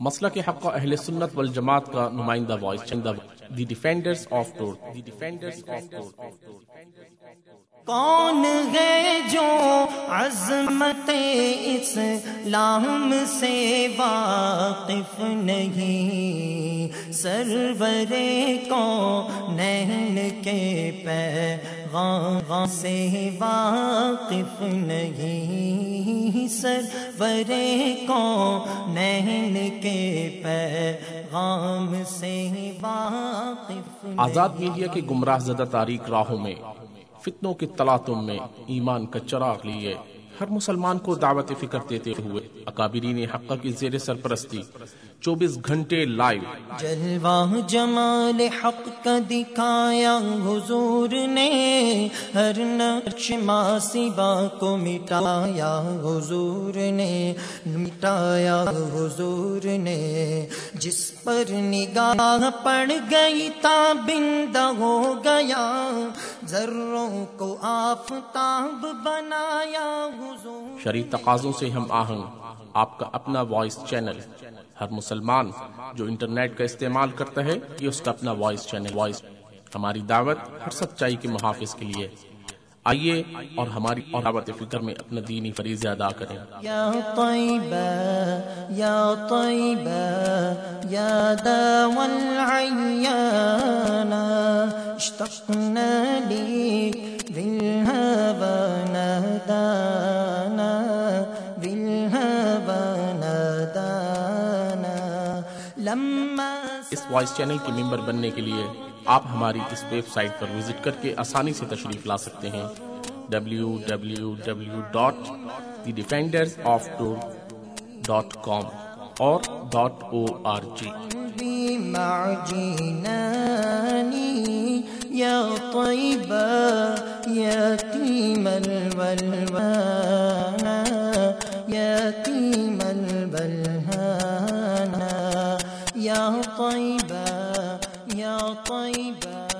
مسئلہ کے حق اہل سنت والجماعت کا نمائندہ وائس چندہ the defenders of Tor the defenders of Tor کون ہے عظمت اسلام سے واقف نہیں۔ سرور کو نین کے پیغام سے واقف نہیں۔ سرور کو نین کے پیغام سے واقف آزاد میڈیا کے گمراہ زدہ تاریخ راہوں میں فتنوں کے تلاتم میں ایمان کا چراغ لیے۔ ہر مسلمان کو دعوت فکر دیتے ہوئے اکابرین حقہ کی زیر سرپرستی چوبیس گھنٹے لائیو۔ جلوہ جمال حق کا دکھایا حضور نے، ہر نقش ماسبا کو مٹایا حضور نے، مٹایا حضور نے۔ جس پر نگاہ پڑ گئی تا بند ہو گیا ذروں کو آفتاب بنایا شریف تقاضوں سے ہم آہنگ آپ کا اپنا وائس چینل۔ ہر مسلمان جو انٹرنیٹ کا استعمال کرتا ہے یہ اس کا اپنا وائس چینل۔ وائس ہماری دعوت ہر سچائی کے محافظ کے لیے۔ آئیے اور ہماری اور دعوت فکر میں اپنا دینی فریض ادا کریں۔ یا طیبہ یا طیبہ یا داو العیانا اشتقنا لی بالهوى نادانا بالهوى نادانا۔ لما اس وائس چینل کے ممبر بننے کے لیے آپ ہماری اس ویب سائٹ پر وزٹ کر کے آسانی سے تشریف لا سکتے ہیں۔ www.thedefendersoftour.com اور ڈاٹ طيبا يتيم الولوانا يتيم البلهانا يا طيبا يا طيبا.